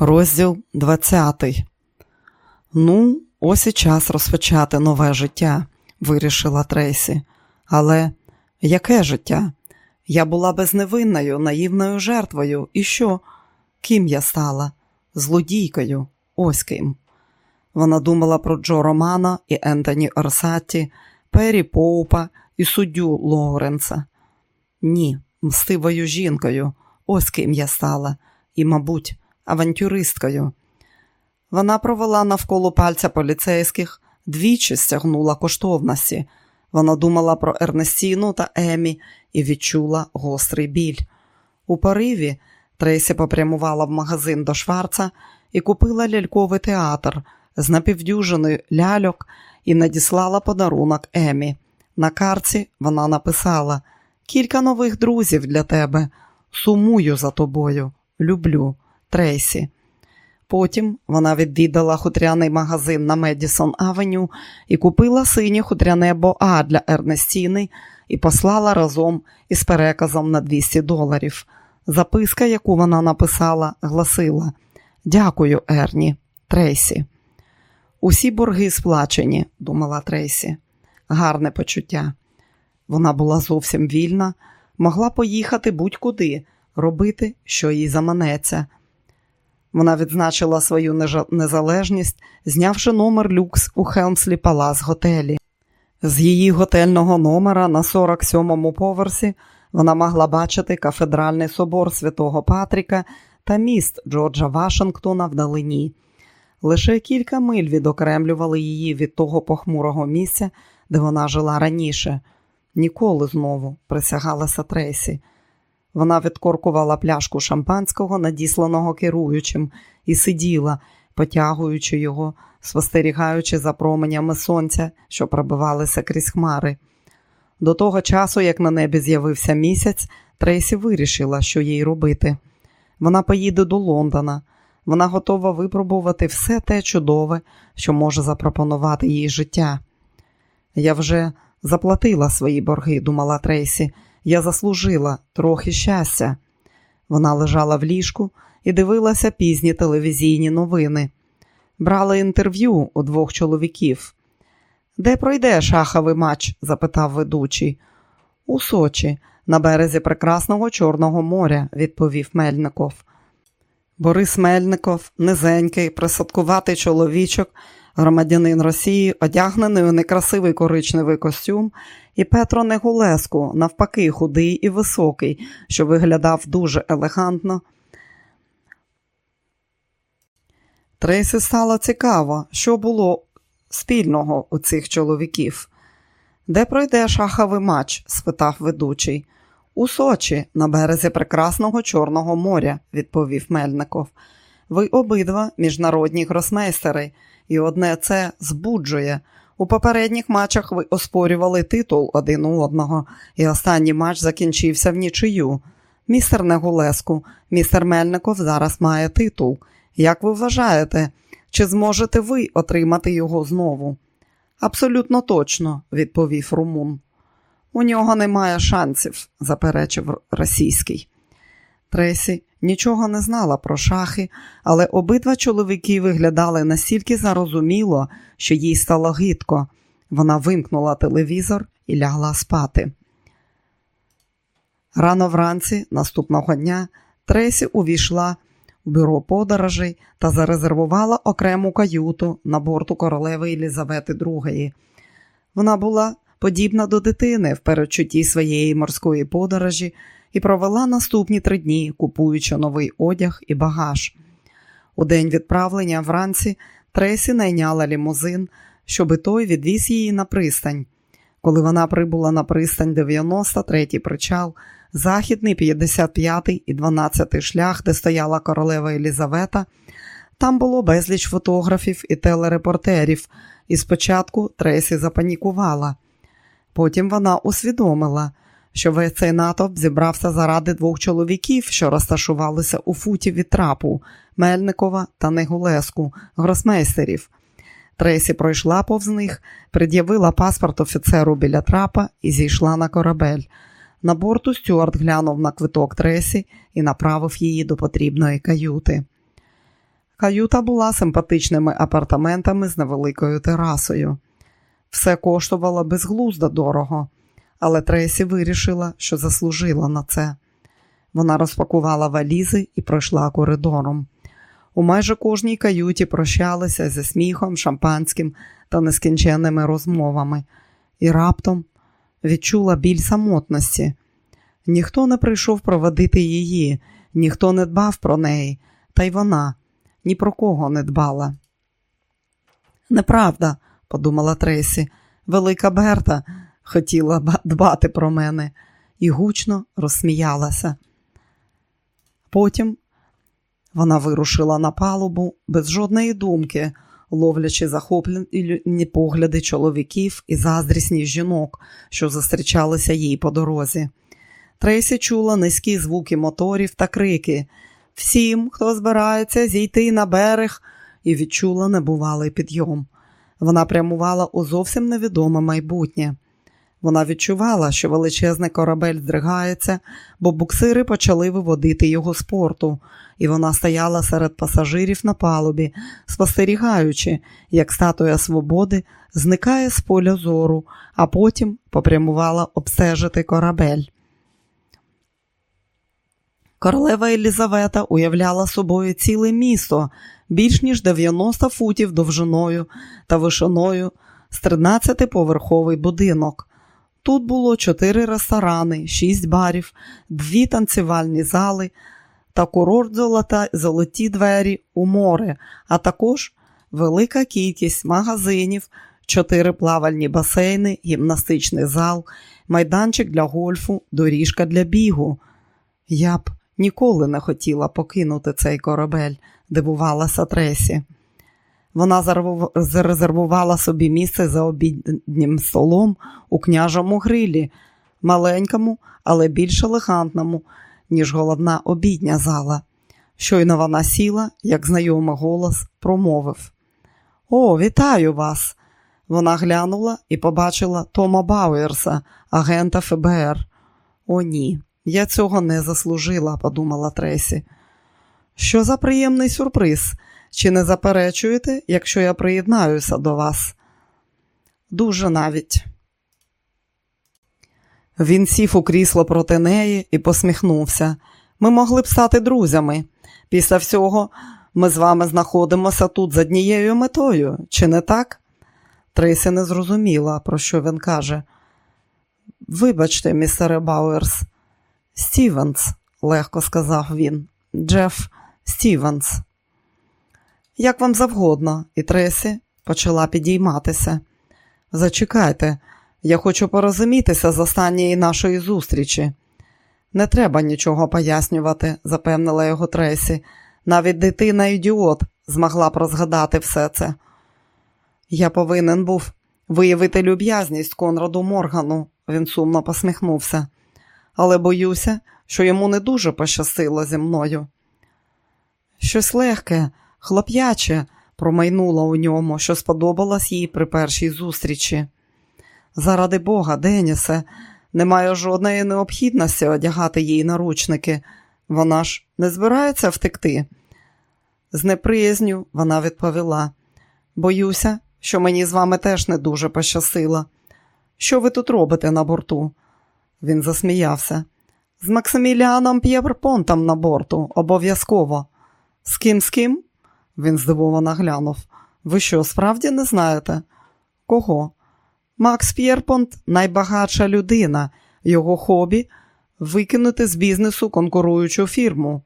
Розділ 20 Ну, ось і час розпочати нове життя, вирішила Трейсі. Але яке життя? Я була безневинною, наївною жертвою. І що? Ким я стала? Злодійкою. Ось ким. Вона думала про Джо Романа і Ентоні Орсатті, Пері Поупа і суддю Лоуренса. Ні, мстивою жінкою. Ось ким я стала. І, мабуть, авантюристкою. Вона провела навколо пальця поліцейських, двічі стягнула коштовності. Вона думала про Ернестіну та Емі і відчула гострий біль. У пориві Трейсі попрямувала в магазин до Шварца і купила ляльковий театр з напівдюжиною ляльок і надіслала подарунок Емі. На карці вона написала кілька нових друзів для тебе. Сумую за тобою, люблю. Трейсі. Потім вона відвідала хутряний магазин на Медісон Авеню і купила синє хутряне боа для Ернестіни і послала разом із переказом на 200 доларів. Записка, яку вона написала, гласила: Дякую, Ерні, Трейсі. Усі борги сплачені, думала Трейсі. Гарне почуття. Вона була зовсім вільна, могла поїхати будь-куди, робити, що їй заманеться. Вона відзначила свою незалежність, знявши номер люкс у Хелмслі Палас готелі. З її готельного номера на 47-му поверсі вона могла бачити кафедральний собор святого Патріка та міст Джорджа Вашингтона вдалині. Лише кілька миль відокремлювали її від того похмурого місця, де вона жила раніше. Ніколи знову присягалася Тресі. Вона відкоркувала пляшку шампанського, надісланого керуючим, і сиділа, потягуючи його, спостерігаючи за променями сонця, що пробивалися крізь хмари. До того часу, як на небі з'явився місяць, Трейсі вирішила, що їй робити. Вона поїде до Лондона. Вона готова випробувати все те чудове, що може запропонувати їй життя. Я вже заплатила свої борги, думала Трейсі. Я заслужила трохи щастя. Вона лежала в ліжку і дивилася пізні телевізійні новини. Брала інтерв'ю у двох чоловіків. Де пройде шаховий матч? запитав ведучий. У Сочі, на березі прекрасного Чорного моря, відповів Мельников. Борис Мельников, низенький, присадкуватий чоловічок, громадянин Росії, одягнений у некрасивий коричневий костюм, і Петро Негулеску, навпаки, худий і високий, що виглядав дуже елегантно. Трейсі стало цікаво, що було спільного у цих чоловіків. Де пройде шаховий матч? спитав ведучий. У Сочі, на березі прекрасного Чорного моря, відповів Мельников. Ви обидва міжнародні гросмейстери, і одне це збуджує. У попередніх матчах ви оспорювали титул один у одного, і останній матч закінчився в нічию. Містер Негулеску, містер Мельников зараз має титул. Як ви вважаєте, чи зможете ви отримати його знову? Абсолютно точно, відповів Румун. У нього немає шансів, заперечив російський. Тресі нічого не знала про шахи, але обидва чоловіки виглядали настільки зарозуміло, що їй стало гидко. Вона вимкнула телевізор і лягла спати. Рано вранці, наступного дня, Тресі увійшла в бюро подорожей та зарезервувала окрему каюту на борту королеви Елізавети II. Вона була подібна до дитини в передчутті своєї морської подорожі і провела наступні три дні, купуючи новий одяг і багаж. У день відправлення вранці Тресі найняла лімузин, щоби той відвіз її на пристань. Коли вона прибула на пристань 93-й причал, західний 55-й і 12-й шлях, де стояла королева Елізавета, там було безліч фотографів і телерепортерів, і спочатку Тресі запанікувала. Потім вона усвідомила, що весь цей натовп зібрався заради двох чоловіків, що розташувалися у футі від трапу Мельникова та Негулеску, гросмейстерів. Тресі пройшла повз них, пред'явила паспорт офіцеру біля трапа і зійшла на корабель. На борту Стюарт глянув на квиток Тресі і направив її до потрібної каюти. Каюта була симпатичними апартаментами з невеликою терасою. Все коштувало безглуздо дорого, але Тресі вирішила, що заслужила на це. Вона розпакувала валізи і пройшла коридором. У майже кожній каюті прощалися зі сміхом, шампанським та нескінченними розмовами, і раптом відчула біль самотності. Ніхто не прийшов проводити її, ніхто не дбав про неї, та й вона ні про кого не дбала. Неправда, подумала Тресі, велика Берта хотіла дбати про мене і гучно розсміялася. Потім вона вирушила на палубу без жодної думки, ловлячи захоплені погляди чоловіків і заздрісні жінок, що зустрічалися їй по дорозі. Трейсі чула низькі звуки моторів та крики всім, хто збирається зійти на берег, і відчула небувалий підйом. Вона прямувала у зовсім невідоме майбутнє. Вона відчувала, що величезний корабель здригається, бо буксири почали виводити його з порту, і вона стояла серед пасажирів на палубі, спостерігаючи, як статуя свободи зникає з поля зору, а потім попрямувала обстежити корабель. Королева Елізавета уявляла собою ціле місто більш ніж 90 футів довжиною та вишиною з 13-поверховий будинок. Тут було чотири ресторани, шість барів, дві танцювальні зали та курорт золота, золоті двері у море, а також велика кількість магазинів, чотири плавальні басейни, гімнастичний зал, майданчик для гольфу, доріжка для бігу. Я б ніколи не хотіла покинути цей корабель, дивувалася Тресі. Вона зарезервувала собі місце за обіднім столом у княжому грилі, маленькому, але більш елегантному, ніж головна обідня зала. Щойно вона сіла, як знайомий голос промовив: О, вітаю вас! Вона глянула і побачила Тома Бауерса, агента ФБР. О, ні, я цього не заслужила, подумала Тресі. Що за приємний сюрприз? Чи не заперечуєте, якщо я приєднаюся до вас? Дуже навіть. Він сів у крісло проти неї і посміхнувся. Ми могли б стати друзями. Після всього ми з вами знаходимося тут з однією метою, чи не так? Трейсі не зрозуміла, про що він каже. Вибачте, містере Бауерс, Стівенс, легко сказав він. Джеф Стівенс. Як вам завгодно, і Тресі почала підійматися. Зачекайте, я хочу порозумітися з останньої нашої зустрічі. Не треба нічого пояснювати, запевнила його Тресі. Навіть дитина ідіот змогла б розгадати все це. Я повинен був виявити люб'язність Конраду Моргану, він сумно посміхнувся, але боюся, що йому не дуже пощастило зі мною. Щось легке, хлоп'яче промайнуло у ньому, що сподобалось їй при першій зустрічі. Заради Бога, Денісе, немає жодної необхідності одягати їй наручники. Вона ж не збирається втекти. З неприязню вона відповіла: боюся, що мені з вами теж не дуже пощастило. Що ви тут робите на борту? Він засміявся. З Максиміліаном П'єрпонтом на борту, обов'язково. З ким з ким? Він здивовано глянув. Ви що, справді не знаєте? Кого? Макс П'єрпонт найбагатша людина, його хобі викинути з бізнесу конкуруючу фірму.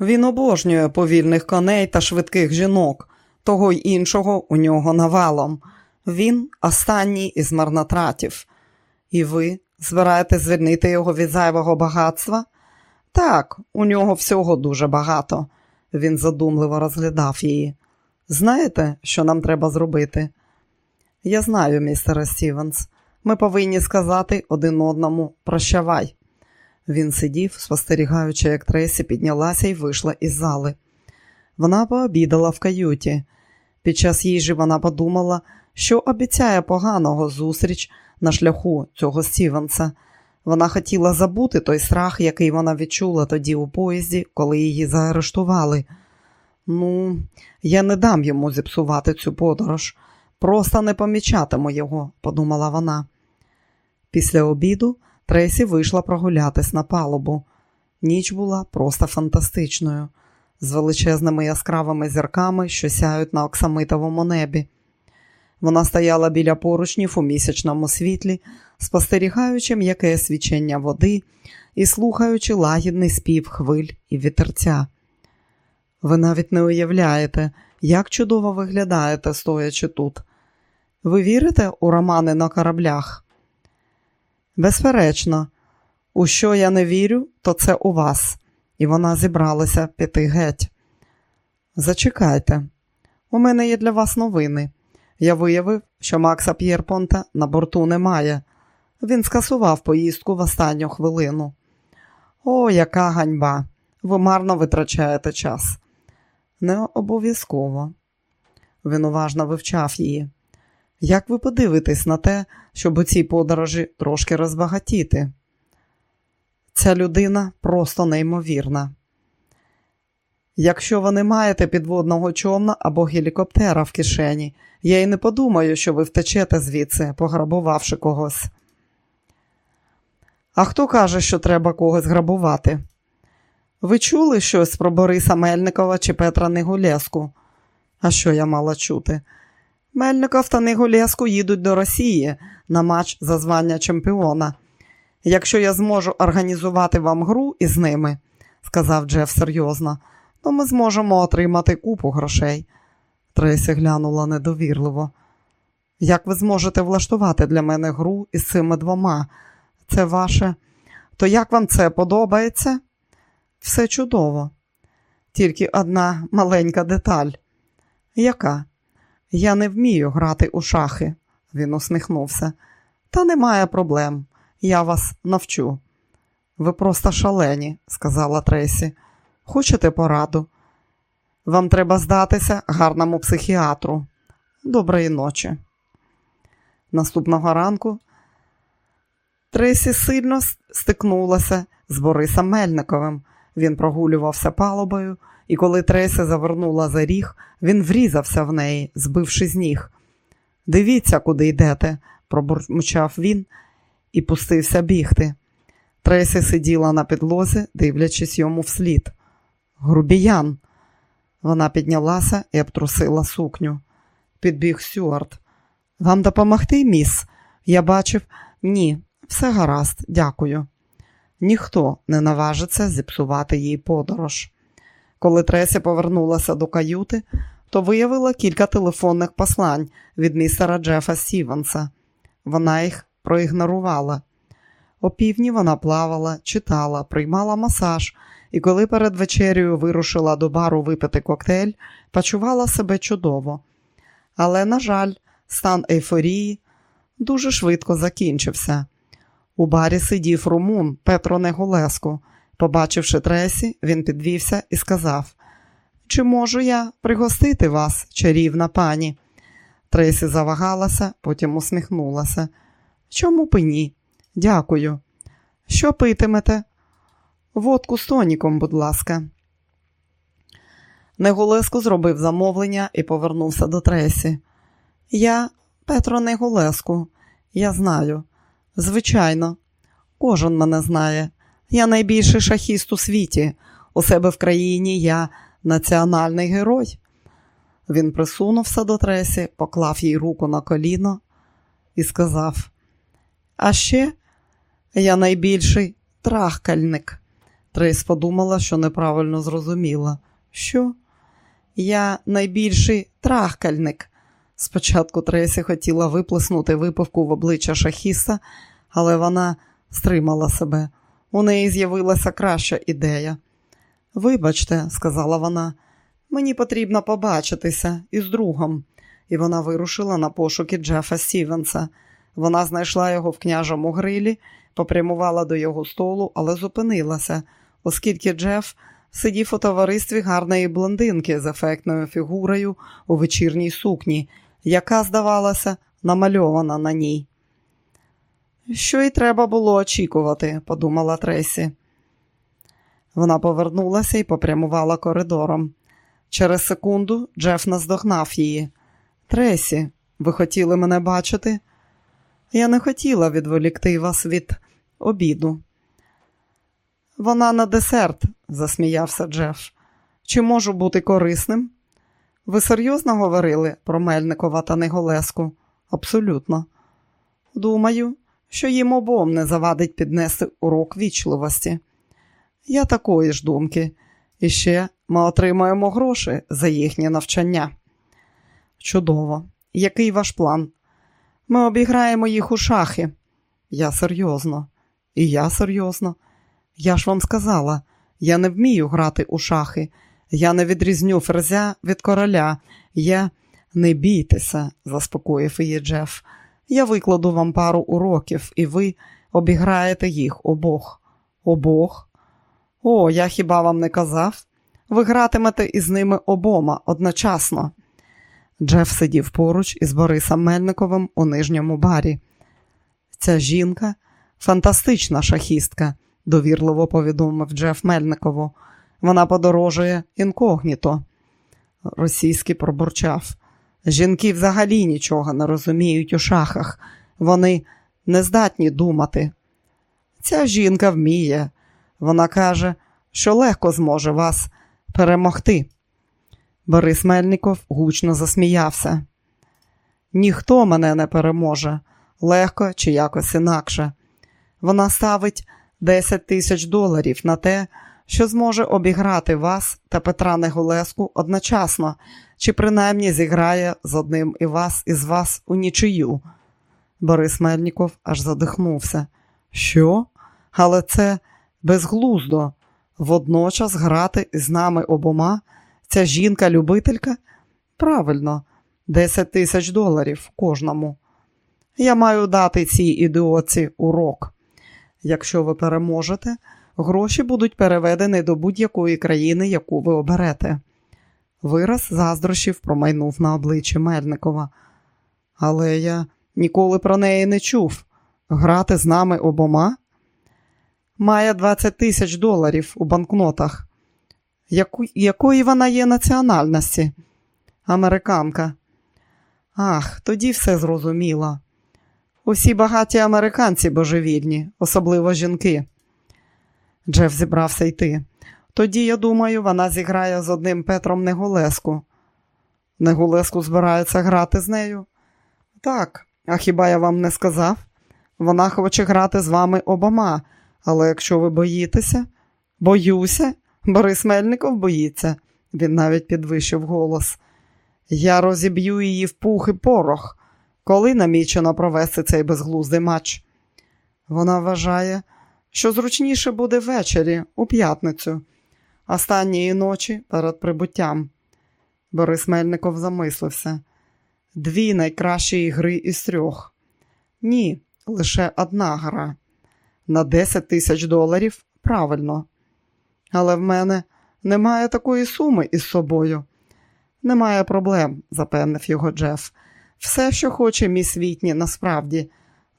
Він обожнює повільних коней та швидких жінок, того й іншого у нього навалом. Він останній із марнотратів. І ви збираєте звільнити його від зайвого багатства? Так, у нього всього дуже багато. Він задумливо розглядав її. Знаєте, що нам треба зробити? Я знаю, містере Стівенс. Ми повинні сказати один одному прощавай. Він сидів, спостерігаючи, як Тресі піднялася і вийшла із зали. Вона пообідала в каюті. Під час їжі вона подумала, що обіцяє поганого зустріч на шляху цього Стівенса. Вона хотіла забути той страх, який вона відчула тоді у поїзді, коли її заарештували. Ну, я не дам йому зіпсувати цю подорож, просто не помічатиму його, подумала вона. Після обіду Тресі вийшла прогулятись на палубу. Ніч була просто фантастичною, з величезними яскравими зірками, що сяють на оксамитовому небі. Вона стояла біля поручнів у місячному світлі, спостерігаючи м'яке свічення води і слухаючи лагідний спів хвиль і вітерця. Ви навіть не уявляєте, як чудово виглядаєте, стоячи тут. Ви вірите у романи на кораблях? Безперечно, у що я не вірю, то це у вас, і вона зібралася піти геть. Зачекайте, у мене є для вас новини. Я виявив, що Макса П'єрпонта на борту немає. Він скасував поїздку в останню хвилину. О, яка ганьба! Ви марно витрачаєте час. Не обов'язково. Він уважно вивчав її. Як ви подивитесь на те, щоб у цій подорожі трошки розбагатіти? Ця людина просто неймовірна. Якщо ви не маєте підводного човна або гелікоптера в кишені, я й не подумаю, що ви втечете звідси, пограбувавши когось. А хто каже, що треба когось грабувати? Ви чули щось про Бориса Мельникова чи Петра Негулєску? А що я мала чути? Мельников та Негулєску їдуть до Росії на матч за звання чемпіона. Якщо я зможу організувати вам гру із ними, сказав Джеф серйозно, то ми зможемо отримати купу грошей. Тресі глянула недовірливо. Як ви зможете влаштувати для мене гру із цими двома? Це ваше. То як вам це подобається? Все чудово. Тільки одна маленька деталь. Яка? Я не вмію грати у шахи, він усміхнувся. Та немає проблем. Я вас навчу. Ви просто шалені, сказала Тресі. Хочете пораду? Вам треба здатися гарному психіатру. Доброї ночі. Наступного ранку Тресі сильно стикнулася з Борисом Мельниковим. Він прогулювався палубою, і коли Тресі завернула за ріг, він врізався в неї, збивши з ніг. Дивіться, куди йдете, пробурмучав він і пустився бігти. Тресі сиділа на підлозі, дивлячись йому вслід. Грубіян. Вона піднялася і обтрусила сукню. Підбіг Сюарт. Вам допомогти, міс? Я бачив, ні, все гаразд, дякую. Ніхто не наважиться зіпсувати їй подорож. Коли Тресі повернулася до каюти, то виявила кілька телефонних послань від містера Джефа Стівенса. Вона їх проігнорувала. О півдні вона плавала, читала, приймала масаж, і коли перед вечерею вирушила до бару випити коктейль, почувала себе чудово. Але, на жаль, стан ейфорії дуже швидко закінчився. У барі сидів румун Петро Негулеско. Побачивши Тресі, він підвівся і сказав: Чи можу я пригостити вас, чарівна пані? Тресі завагалася, потім усміхнулася. Чому б ні? Дякую. Що питимете? Водку з тоніком, будь ласка. Негулеско зробив замовлення і повернувся до Тресі. Я, Петро Негулеску, я знаю. Звичайно, кожен мене знає. Я найбільший шахіст у світі. У себе в країні я національний герой. Він присунувся до Тресі, поклав їй руку на коліно і сказав: А ще я найбільший трахкальник. Трейс подумала, що неправильно зрозуміла. Що? Я найбільший трахкальник. Спочатку Тресі хотіла виплеснути випивку в обличчя шахіста, але вона стримала себе. У неї з'явилася краща ідея. Вибачте, сказала вона, мені потрібно побачитися із другом. І вона вирушила на пошуки Джефа Стівенса. Вона знайшла його в княжому грилі, попрямувала до його столу, але зупинилася, оскільки Джеф сидів у товаристві гарної блондинки з ефектною фігурою у вечірній сукні, яка, здавалося, намальована на ній. Що й треба було очікувати, подумала Тресі. Вона повернулася і попрямувала коридором. Через секунду Джеф наздогнав її. Тресі, ви хотіли мене бачити? Я не хотіла відволікти вас від обіду. Вона на десерт, засміявся Джеф. Чи можу бути корисним? Ви серйозно говорили про Мельникова та Неголеску? Абсолютно. Думаю, що їм обом не завадить піднести урок вічливості. Я такої ж думки, і ще ми отримаємо гроші за їхнє навчання. Чудово. Який ваш план? Ми обіграємо їх у шахи. Я серйозно, і я серйозно. Я ж вам сказала, я не вмію грати у шахи. Я не відрізню ферзя від короля. Я не бійтеся, заспокоїв її Джеф. Я викладу вам пару уроків, і ви обіграєте їх обох. Обох? О, я хіба вам не казав? Ви гратимете із ними обома одночасно. Джеф сидів поруч із Борисом Мельниковим у нижньому барі. Ця жінка фантастична шахістка, довірливо повідомив Джеф Мельникову. Вона подорожує інкогніто. Російський пробурчав. Жінки взагалі нічого не розуміють у шахах. Вони не здатні думати. Ця жінка вміє. Вона каже, що легко зможе вас перемогти. Борис Мельников гучно засміявся. Ніхто мене не переможе, легко чи якось інакше. Вона ставить 10 тисяч доларів на те, що зможе обіграти вас та Петра Неголеску одночасно, чи принаймні зіграє з одним і вас із вас у нічию. Борис Мельніков аж задихнувся. Що? Але це безглуздо. Водночас грати з нами обома. Ця жінка-любителька? Правильно, 10 тисяч доларів кожному. Я маю дати цій ідіоці урок. Якщо ви переможете, гроші будуть переведені до будь-якої країни, яку ви оберете. Вираз заздрощів промайнув на обличчі Мельникова. Але я ніколи про неї не чув. Грати з нами обома? Має 20 тисяч доларів у банкнотах. Яку, якої вона є національності? Американка. Ах, тоді все зрозуміло. Усі багаті американці божевільні, особливо жінки. Джеф зібрався йти. Тоді, я думаю, вона зіграє з одним Петром Негулеску. Негулеску збирається грати з нею? Так, а хіба я вам не сказав? Вона хоче грати з вами обома, але якщо ви боїтеся, боюся, Борис Мельников боїться, він навіть підвищив голос. Я розіб'ю її в пух і порох, коли намічено провести цей безглуздий матч. Вона вважає, що зручніше буде ввечері, у п'ятницю, останньої ночі перед прибуттям. Борис Мельников замислився. Дві найкращі ігри із трьох. Ні, лише одна гра. На 10 тисяч доларів правильно. Але в мене немає такої суми із собою. Немає проблем, запевнив його Джеф. Все, що хоче мій світні, насправді,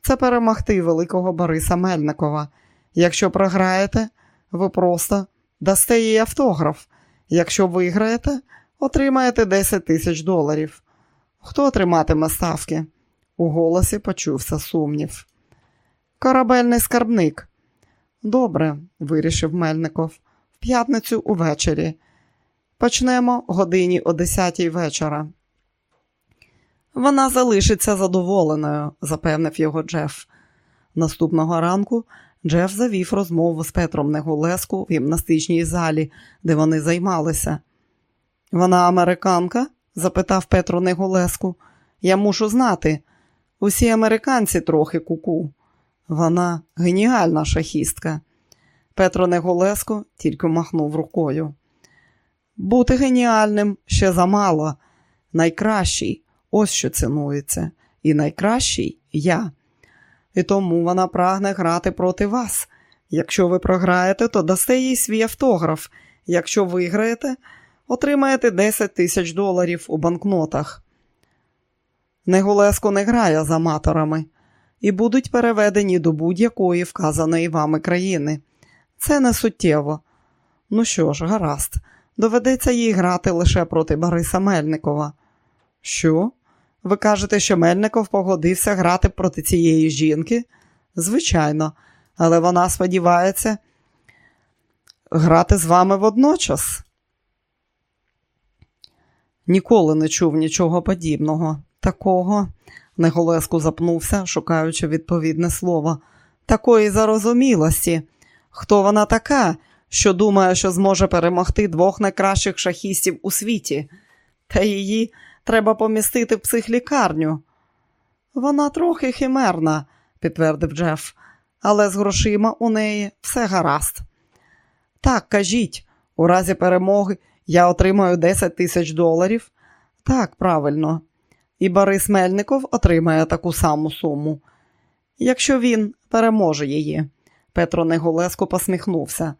це перемогти великого Бориса Мельникова. Якщо програєте, ви просто дасте їй автограф. Якщо виграєте, отримаєте 10 тисяч доларів. Хто отриматиме ставки? У голосі почувся сумнів. Корабельний скарбник. Добре, вирішив Мельников. В п'ятницю увечері. Почнемо годині о 10 вечора. Вона залишиться задоволеною, запевнив його Джеф. Наступного ранку Джеф завів розмову з Петром Негулеску в гімнастичній залі, де вони займалися. Вона американка? запитав Петро Негулеску. Я мушу знати. Усі американці трохи куку. Вона геніальна шахістка. Петро Неголеско тільки махнув рукою. Бути геніальним ще замало. Найкращий ось що цінується. І найкращий я. І тому вона прагне грати проти вас. Якщо ви програєте, то дасте їй свій автограф. Якщо виграєте, отримаєте 10 тисяч доларів у банкнотах. Неголеско не грає з аматорами і будуть переведені до будь-якої вказаної вами країни. Це не суттєво. Ну що ж, гаразд, Доведеться їй грати лише проти Бориса Мельникова. Що? Ви кажете, що Мельников погодився грати проти цієї жінки? Звичайно, але вона сподівається грати з вами водночас. Ніколи не чув нічого подібного. Такого, Неголеску запнувся, шукаючи відповідне слово, такої зарозумілості. Хто вона така, що думає, що зможе перемогти двох найкращих шахістів у світі? Та її треба помістити в психлікарню. Вона трохи химерна, підтвердив Джеф, але з грошима у неї все гаразд. Так, кажіть, у разі перемоги я отримаю 10 тисяч доларів. Так, правильно. І Борис Мельников отримає таку саму суму. Якщо він переможе її. Петро Неголеско посміхнувся.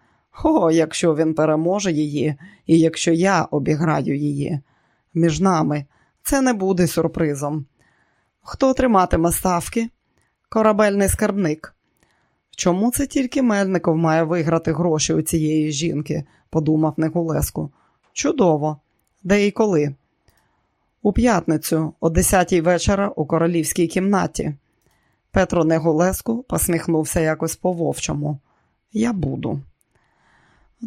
О, якщо він переможе її, і якщо я обіграю її. Між нами це не буде сюрпризом. Хто триматиме ставки? Корабельний скарбник. Чому це тільки Мельников має виграти гроші у цієї жінки? подумав Неголеску. Чудово, де і коли? У п'ятницю, о 10 вечора, у королівській кімнаті. Петро Неголеску посміхнувся якось по вовчому. Я буду.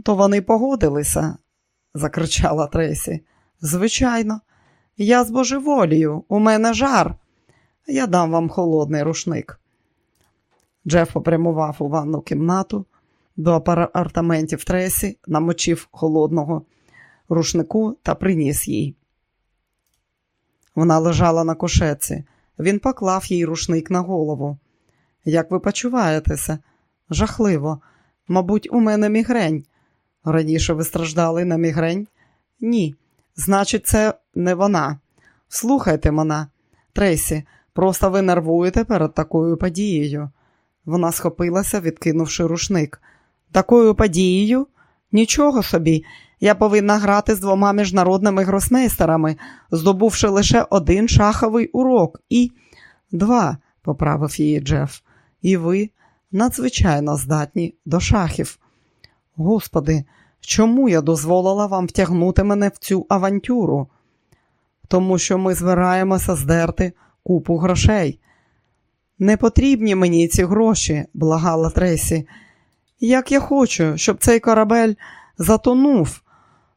То вони погодилися, закричала Тресі. Звичайно, я з божеволію, у мене жар. Я дам вам холодний рушник. Джеф попрямував у ванну кімнату до апартаментів Тресі, намочив холодного рушнику та приніс їй. Вона лежала на кошеці. Він поклав їй рушник на голову. Як ви почуваєтеся? Жахливо. Мабуть, у мене мігрень. Раніше ви страждали на мігрень? Ні. Значить, це не вона. Слухайте мене, Трейсі, просто ви нервуєте перед такою подією. Вона схопилася, відкинувши рушник. Такою подією? Нічого собі. Я повинна грати з двома міжнародними гросмейстерами, здобувши лише один шаховий урок. І два, поправив її Джеф. І ви надзвичайно здатні до шахів. Господи, чому я дозволила вам втягнути мене в цю авантюру? Тому що ми збираємося здерти купу грошей. Не потрібні мені ці гроші, благала Тресі. Як я хочу, щоб цей корабель затонув.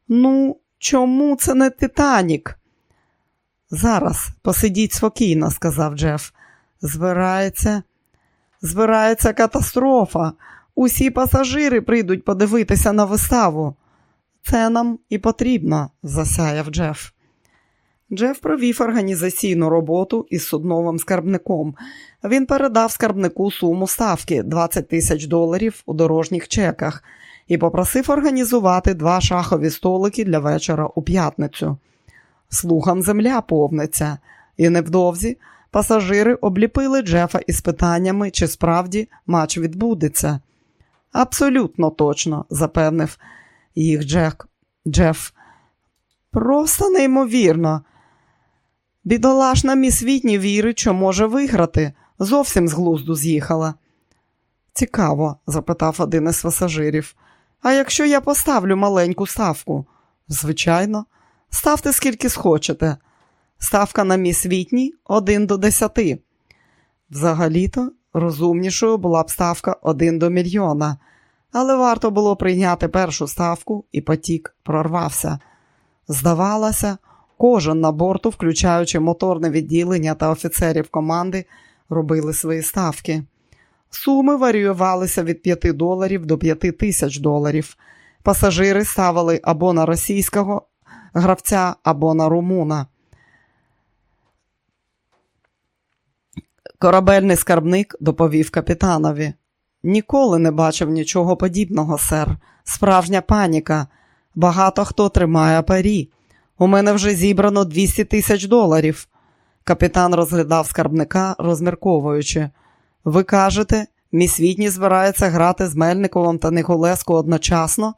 Ну, чому це не Титанік? Зараз посидіть спокійно, сказав Джеф. Збирається, збирається катастрофа. Усі пасажири прийдуть подивитися на виставу. Це нам і потрібно, засяяв Джеф. Джеф провів організаційну роботу із судновим скарбником. Він передав скарбнику суму ставки 20 тисяч доларів у дорожніх чеках і попросив організувати два шахові столики для вечора у п'ятницю. Слухам земля повниться, і невдовзі пасажири обліпили Джефа із питаннями, чи справді матч відбудеться. Абсолютно точно, запевнив їх Джек. Джеф. Просто неймовірно. Бідолашна міс Вітні вірить, що може виграти. Зовсім з глузду з'їхала. Цікаво, запитав один із пасажирів. А якщо я поставлю маленьку ставку? Звичайно, ставте скільки схочете. Ставка на міс Вітні один до десяти. Взагалі-то розумнішою була б ставка один до мільйона, але варто було прийняти першу ставку, і потік прорвався. Здавалося, кожен на борту, включаючи моторне відділення та офіцерів команди, робили свої ставки. Суми варіювалися від 5 доларів до 5 тисяч доларів. Пасажири ставили або на російського гравця, або на румуна. Корабельний скарбник доповів капітанові. Ніколи не бачив нічого подібного, сер. Справжня паніка. Багато хто тримає парі. У мене вже зібрано 200 тисяч доларів. Капітан розглядав скарбника, розмірковуючи. Ви кажете, міс Вітні збирається грати з Мельниковим та Николеско одночасно?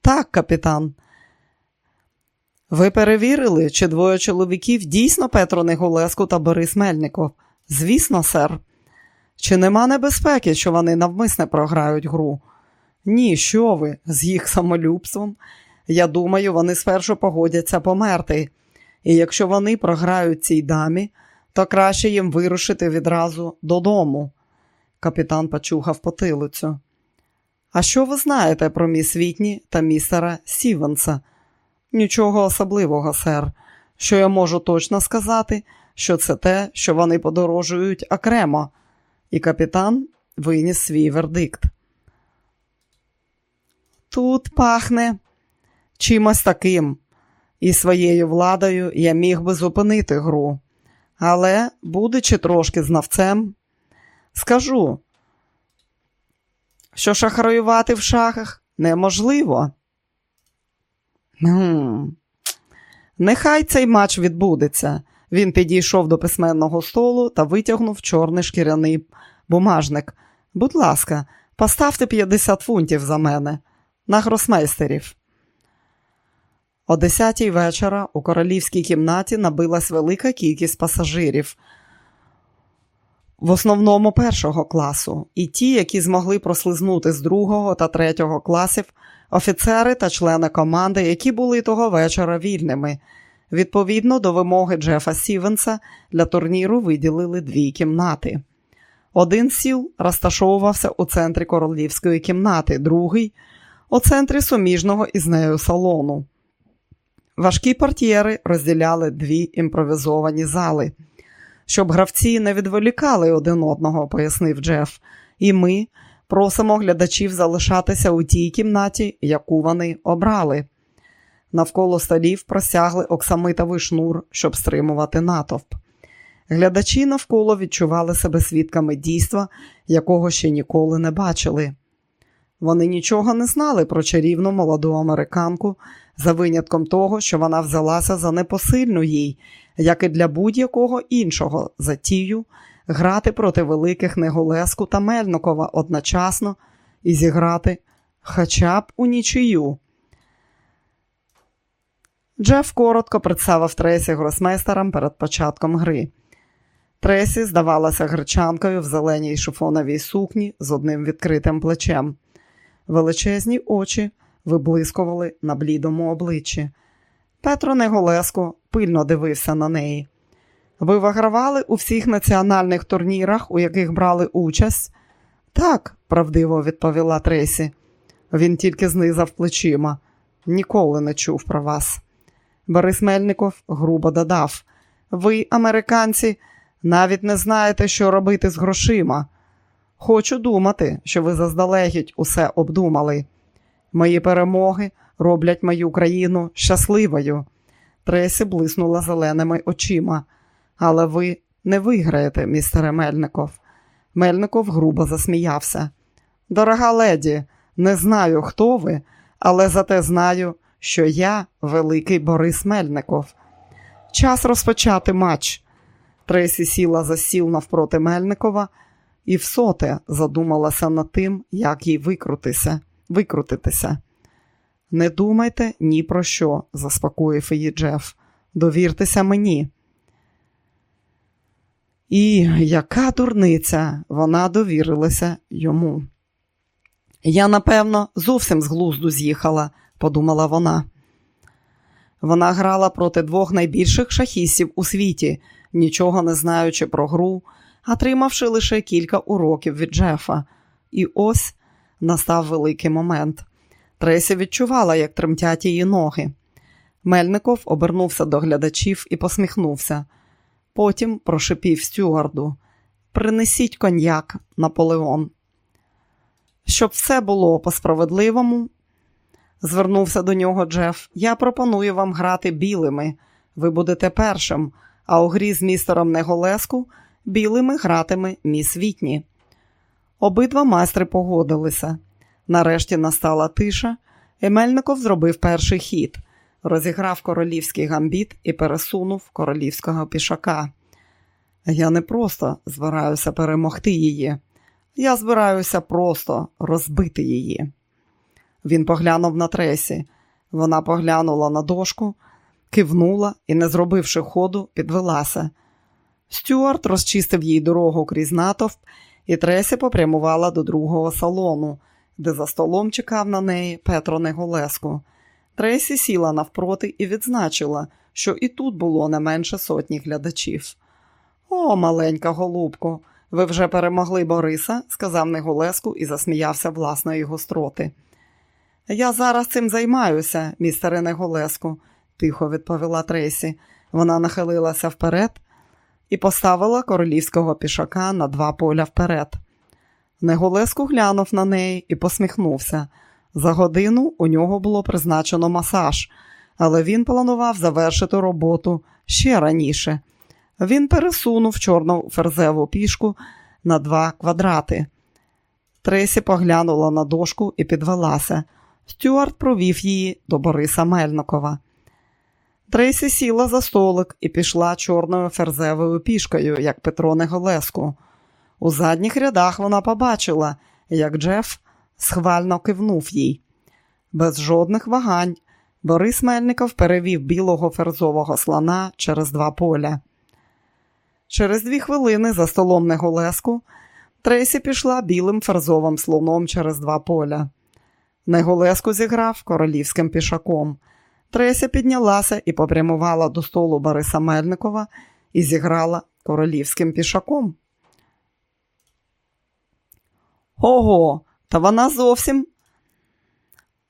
Так, капітан. Ви перевірили, чи двоє чоловіків дійсно Петро Неголеско та Борис Мельников? Звісно, сер. Чи нема небезпеки, що вони навмисне програють гру? Ні, що ви, з їх самолюбством. Я думаю, вони спершу погодяться померти, і якщо вони програють цій дамі, то краще їм вирушити відразу додому. Капітан почухав потилицю. А що ви знаєте про міс Вітні та містера Сівенса? Нічого особливого, сер. Що я можу точно сказати, що це те, що вони подорожують окремо, і капітан виніс свій вердикт. Тут пахне чимось таким, і своєю владою я міг би зупинити гру. Але, будучи трошки знавцем, скажу, що шахраювати в шахах неможливо. Хм. Нехай цей матч відбудеться. Він підійшов до письменного столу та витягнув чорний шкіряний бумажник. Будь ласка, поставте 50 фунтів за мене на гросмейстерів. О десятій вечора у королівській кімнаті набилась велика кількість пасажирів, в основному першого класу, і ті, які змогли прослизнути з другого та третього класів, офіцери та члени команди, які були того вечора вільними. Відповідно до вимоги Джефа Сівенса для турніру виділили дві кімнати. Один сіл розташовувався у центрі королівської кімнати, другий у центрі суміжного із нею салону. Важкі портьєри розділяли дві імпровізовані зали. Щоб гравці не відволікали один одного, пояснив Джеф, і ми просимо глядачів залишатися у тій кімнаті, яку вони обрали. Навколо столів просягли оксамитовий шнур, щоб стримувати натовп. Глядачі навколо відчували себе свідками дійства, якого ще ніколи не бачили. Вони нічого не знали про чарівну молоду американку, за винятком того, що вона взялася за непосильну їй, як і для будь-якого іншого затію, грати проти великих Неголеску та Мельникова одночасно і зіграти хоча б у нічию. Джеф коротко представив Тресі гросмейстерам перед початком гри. Тресі здавалася гречанкою в зеленій шифоновій сукні з одним відкритим плечем. Величезні очі виблискували на блідому обличчі. Петро Неголеско пильно дивився на неї. Ви вигравали у всіх національних турнірах, у яких брали участь? Так, правдиво відповіла Тресі. Він тільки знизав плечима. Ніколи не чув про вас. Борис Мельников грубо додав: Ви, американці, навіть не знаєте, що робити з грошима. Хочу думати, що ви заздалегідь усе обдумали. Мої перемоги роблять мою країну щасливою. Тресі блиснула зеленими очима. Але ви не виграєте, містере Мельников. Мельников грубо засміявся. Дорога леді, не знаю, хто ви, але зате знаю, що я великий Борис Мельников. Час розпочати матч. Тресі сіла за сіл навпроти Мельникова і в соте задумалася над тим, як їй викрутися, викрутитися. Не думайте ні про що, заспокоїв її Джеф. Довіртеся мені. І яка дурниця вона довірилася йому. Я, напевно, зовсім з глузду з'їхала, подумала вона. Вона грала проти двох найбільших шахістів у світі, нічого не знаючи про гру, отримавши лише кілька уроків від Джефа. І ось настав великий момент. Тресі відчувала, як тремтять її ноги. Мельников обернувся до глядачів і посміхнувся. Потім прошипів стюарду Принесіть коньяк, Наполеон. Щоб все було по справедливому, звернувся до нього Джеф. Я пропоную вам грати білими. Ви будете першим, а у грі з містером Неголеску білими гратиме міс Вітні. Обидва майстри погодилися. Нарешті настала тиша, і Мельников зробив перший хід, розіграв королівський гамбіт і пересунув королівського пішака. Я не просто збираюся перемогти її, я збираюся просто розбити її. Він поглянув на тресі. Вона поглянула на дошку, кивнула і, не зробивши ходу, підвелася. Стюарт розчистив їй дорогу крізь натовп, і Тресі попрямувала до другого салону, де за столом чекав на неї Петро Неголеску. Трейсі сіла навпроти і відзначила, що і тут було не менше сотні глядачів. О, маленька голубко, ви вже перемогли Бориса, сказав Неголеску і засміявся власної гостроти. Я зараз цим займаюся, містере Неголеску, тихо відповіла Трейсі. Вона нахилилася вперед і поставила королівського пішака на два поля вперед. Неголеску глянув на неї і посміхнувся. За годину у нього було призначено масаж, але він планував завершити роботу ще раніше. Він пересунув чорну ферзеву пішку на два квадрати. Тресі поглянула на дошку і підвелася. Стюарт провів її до Бориса Мельникова. Трейсі сіла за столик і пішла чорною ферзевою пішкою, як Петро Неголеску. У задніх рядах вона побачила, як Джеф схвально кивнув їй. Без жодних вагань Борис Мельников перевів білого ферзового слона через два поля. Через дві хвилини за столом Неголеску Трейсі пішла білим ферзовим слоном через два поля. Неголеску зіграв королівським пішаком. Треся піднялася і попрямувала до столу Бориса Мельникова і зіграла королівським пішаком. Ого, та вона зовсім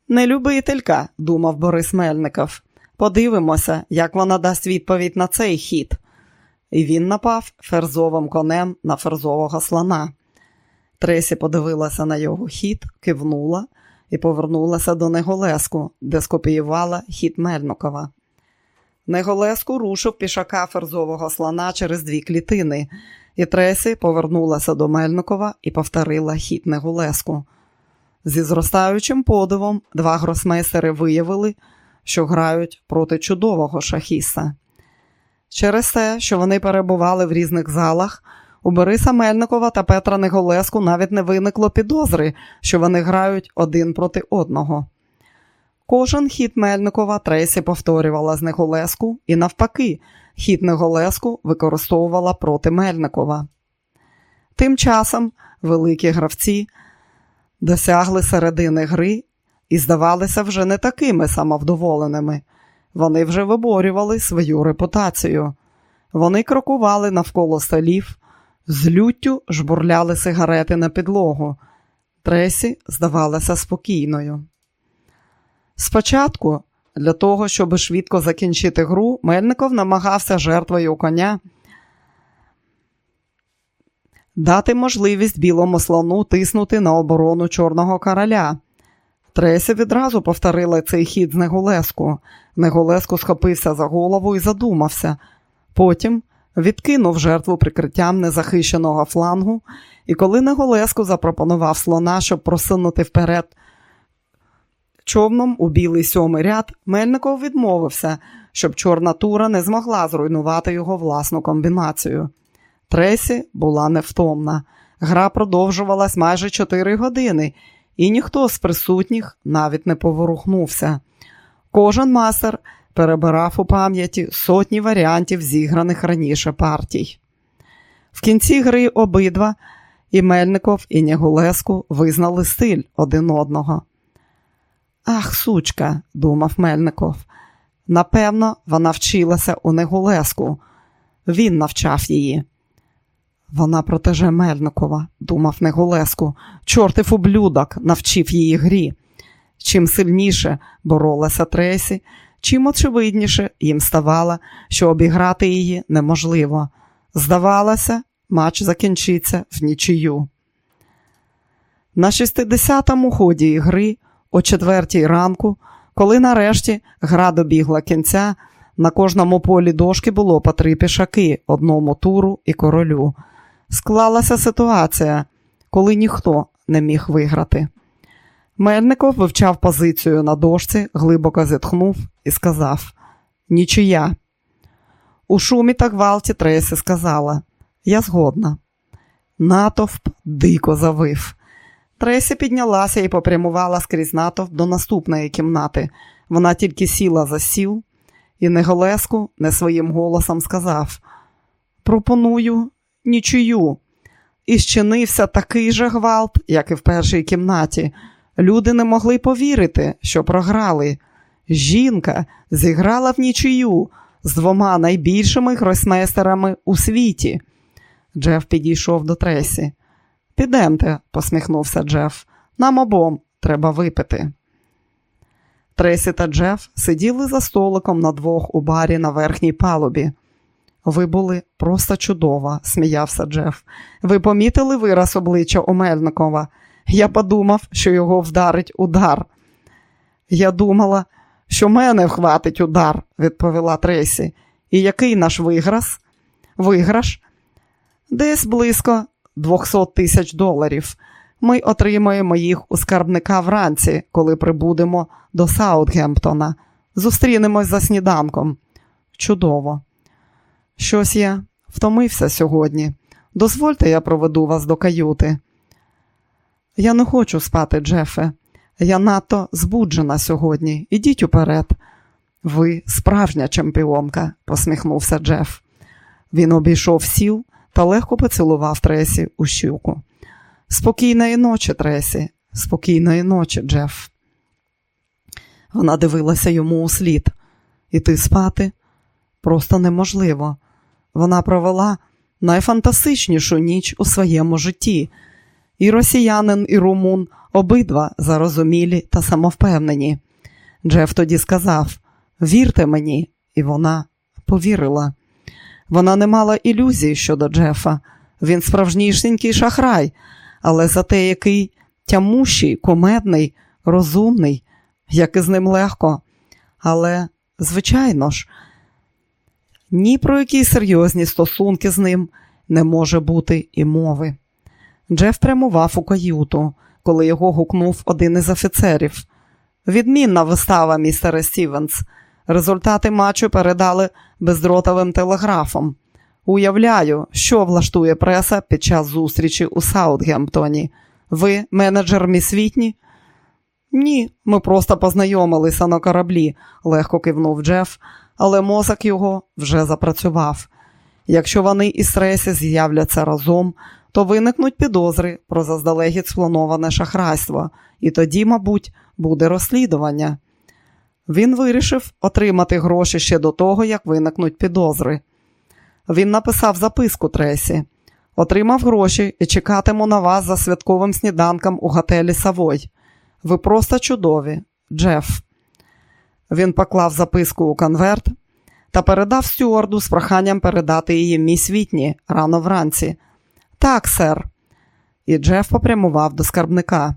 не любителька, думав Борис Мельников. Подивимося, як вона дасть відповідь на цей хід. І він напав ферзовим конем на ферзового слона. Тресі подивилася на його хід, кивнула і повернулася до Неголеску, де скопіювала хід Мельникова. Неголеску рушив пішака ферзового слона через дві клітини, і Тресі повернулася до Мельникова і повторила хід Неголеску. Зі зростаючим подивом два гросмейстери виявили, що грають проти чудового шахіста. Через те, що вони перебували в різних залах, у Бориса Мельникова та Петра Неголеску навіть не виникло підозри, що вони грають один проти одного. Кожен хід Мельникова Тресі повторювала з Неголеску і, навпаки, хід Неголеску використовувала проти Мельникова. Тим часом великі гравці досягли середини гри і здавалися вже не такими самовдоволеними. Вони вже виборювали свою репутацію. Вони крокували навколо столів, з люттю жбурляли сигарети на підлогу. Тресі здавалася спокійною. Спочатку, для того, щоб швидко закінчити гру, Мельников намагався жертвою коня дати можливість білому слону тиснути на оборону Чорного короля. Тресі відразу повторила цей хід з Неголеску. Неголеску схопився за голову і задумався. Потім відкинув жертву прикриттям незахищеного флангу, і коли Неголеску запропонував слона, щоб просунути вперед човном у білий сьомий ряд, Мельников відмовився, щоб чорна тура не змогла зруйнувати його власну комбінацію. Тресі була невтомна. Гра продовжувалась майже чотири години, і ніхто з присутніх навіть не поворухнувся. Кожен мастер перебирав у пам'яті сотні варіантів зіграних раніше партій. В кінці гри обидва і Мельников, і Нягулеску визнали стиль один одного. Ах, сучка, думав Мельников. Напевно, вона вчилася у Негулеску. Він навчав її. Вона протеже Мельникова, думав Негулеску. Чортив ублюдок навчив її грі. Чим сильніше боролася Тресі, чим очевидніше їм ставало, що обіграти її неможливо. Здавалося, матч закінчиться в нічию. На 60-му ході гри, о четвертій ранку, коли нарешті гра добігла кінця, на кожному полі дошки було по три пішаки одному туру і королю. Склалася ситуація, коли ніхто не міг виграти. Мельников вивчав позицію на дошці, глибоко зітхнув і сказав Нічия. У шумі та гвалті Тресі сказала Я згодна. Натовп дико завив. Тресі піднялася і попрямувала скрізь натовп до наступної кімнати. Вона тільки сіла за сіл і Неголеску не своїм голосом сказав Пропоную нічию. І щинився такий же гвалт, як і в першій кімнаті. Люди не могли повірити, що програли. Жінка зіграла в нічию з двома найбільшими гросмейстерами у світі. Джеф підійшов до Тресі. Підемте, посміхнувся Джеф. Нам обом треба випити. Тресі та Джеф сиділи за столиком на двох у барі на верхній палубі. Ви були просто чудова, сміявся Джеф. Ви помітили вираз обличчя Омельникова? Я подумав, що його вдарить удар. Я думала, що мене вхватить удар, відповіла Тресі. І який наш виграш? Виграш? Десь близько 200 тисяч доларів. Ми отримаємо їх у скарбника вранці, коли прибудемо до Саутгемптона. Зустрінемось за сніданком. Чудово. Щось я втомився сьогодні. Дозвольте, я проведу вас до каюти. Я не хочу спати, Джефе. Я надто збуджена сьогодні. Ідіть уперед. Ви справжня чемпіонка, посміхнувся Джеф. Він обійшов сіл та легко поцілував Тресі у щуку. Спокійної ночі, Тресі, спокійної ночі, Джеф. Вона дивилася йому у слід. Іти спати просто неможливо. Вона провела найфантастичнішу ніч у своєму житті. І росіянин, і румун обидва зарозумілі та самовпевнені. Джеф тоді сказав: Вірте мені, і вона повірила. Вона не мала ілюзій щодо Джефа. Він справжнішенький шахрай, але за те, який тямущий, кумедний, розумний, як і з ним легко. Але, звичайно ж, ні про які серйозні стосунки з ним не може бути і мови. Джеф прямував у каюту, коли його гукнув один із офіцерів. Відмінна вистава, містере Стівенс. Результати матчу передали бездротовим телеграфом. Уявляю, що влаштує преса під час зустрічі у Саутгемптоні. Ви менеджер місвітні? Ні, ми просто познайомилися на кораблі, легко кивнув Джеф, але мозок його вже запрацював. Якщо вони і стресі з'являться разом, то виникнуть підозри про заздалегідь сплановане шахрайство, і тоді, мабуть, буде розслідування. Він вирішив отримати гроші ще до того, як виникнуть підозри. Він написав записку Тресі, отримав гроші і чекатиму на вас за святковим сніданком у готелі Савой. Ви просто чудові, Джеф. Він поклав записку у конверт та передав стюарду з проханням передати її міс Вітні рано вранці. Так, сер. І Джеф попрямував до скарбника.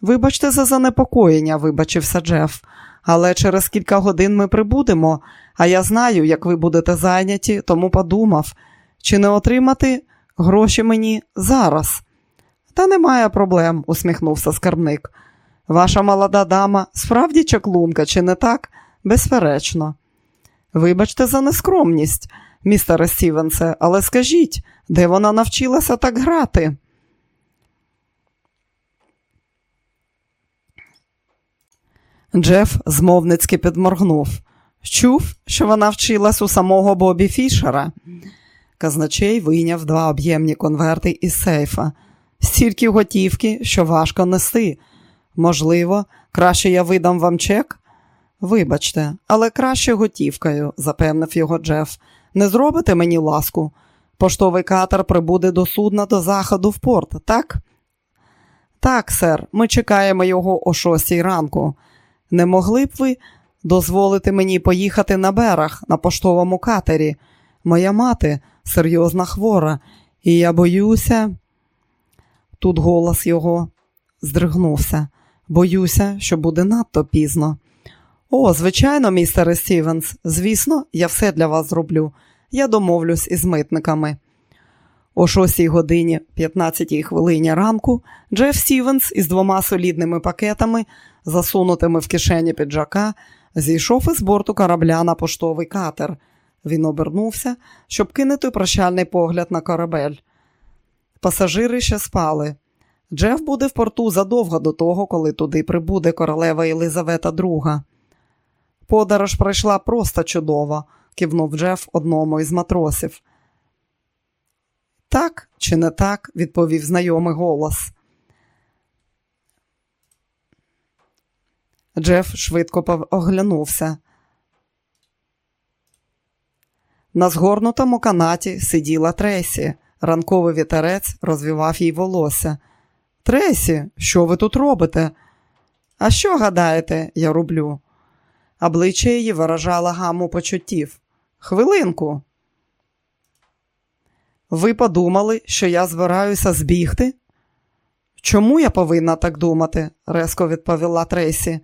Вибачте за занепокоєння, вибачився Джеф, але через кілька годин ми прибудемо, а я знаю, як ви будете зайняті, тому подумав, чи не отримати гроші мені зараз. Та немає проблем, усміхнувся скарбник. Ваша молода дама справді чаклунка, чи не так? Безперечно. Вибачте за нескромність, містере Стівенсе, але скажіть, де вона навчилася так грати? Джеф змовницьки підморгнув. Чув, що вона вчилась у самого Бобі Фішера. Казначей вийняв два об'ємні конверти із сейфа, стільки готівки, що важко нести. Можливо, краще я видам вам чек? Вибачте, але краще готівкою, запевнив його Джеф. Не зробите мені ласку. Поштовий катер прибуде до судна до заходу в порт, так? Так, сер, ми чекаємо його о шостій ранку. Не могли б ви дозволити мені поїхати на берег на поштовому катері? Моя мати серйозна хвора, і я боюся. Тут голос його здригнувся. Боюся, що буде надто пізно. О, звичайно, містере Стівенс, звісно, я все для вас зроблю. Я домовлюсь із митниками. О 6 годині 15 хвилині ранку Джеф Стівенс із двома солідними пакетами, засунутими в кишені піджака, зійшов із борту корабля на поштовий катер. Він обернувся, щоб кинути прощальний погляд на корабель. Пасажири ще спали. Джеф буде в порту задовго до того, коли туди прибуде королева Єлизавета II. Подорож пройшла просто чудово, кивнув Джеф одному із матросів. Так чи не так, відповів знайомий голос. Джеф швидко оглянувся. На згорнутому канаті сиділа Тресі. Ранковий вітерець розвівав їй волосся. Тресі, що ви тут робите? А що гадаєте, я роблю? Обличчя її виражало гаму почуттів. Хвилинку. Ви подумали, що я збираюся збігти? Чому я повинна так думати? резко відповіла Тресі.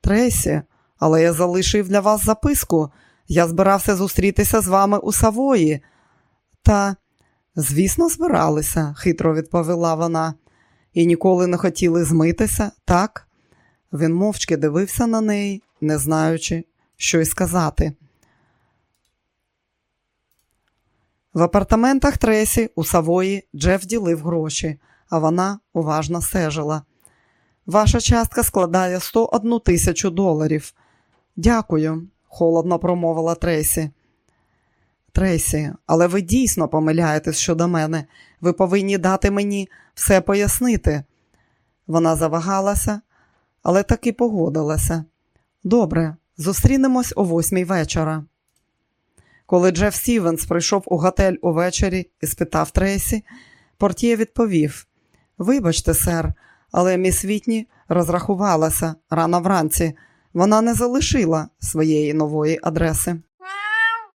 Тресі, але я залишив для вас записку. Я збирався зустрітися з вами у Савої. Та, звісно, збиралися, хитро відповіла вона, і ніколи не хотіли змитися, так? Він мовчки дивився на неї, не знаючи, що й сказати. В апартаментах Тресі у Савої Джеф ділив гроші, а вона уважно стежила. Ваша частка складає 101 тисячу доларів. Дякую, холодно промовила Тресі. Тресі, але ви дійсно помиляєтесь щодо мене. Ви повинні дати мені все пояснити. Вона завагалася, але таки погодилася. Добре, зустрінемось о восьмій вечора. Коли Джеф Стівенс прийшов у готель увечері і спитав Трейсі, портє відповів: Вибачте, сер, але міс Вітні розрахувалася рано вранці. Вона не залишила своєї нової адреси.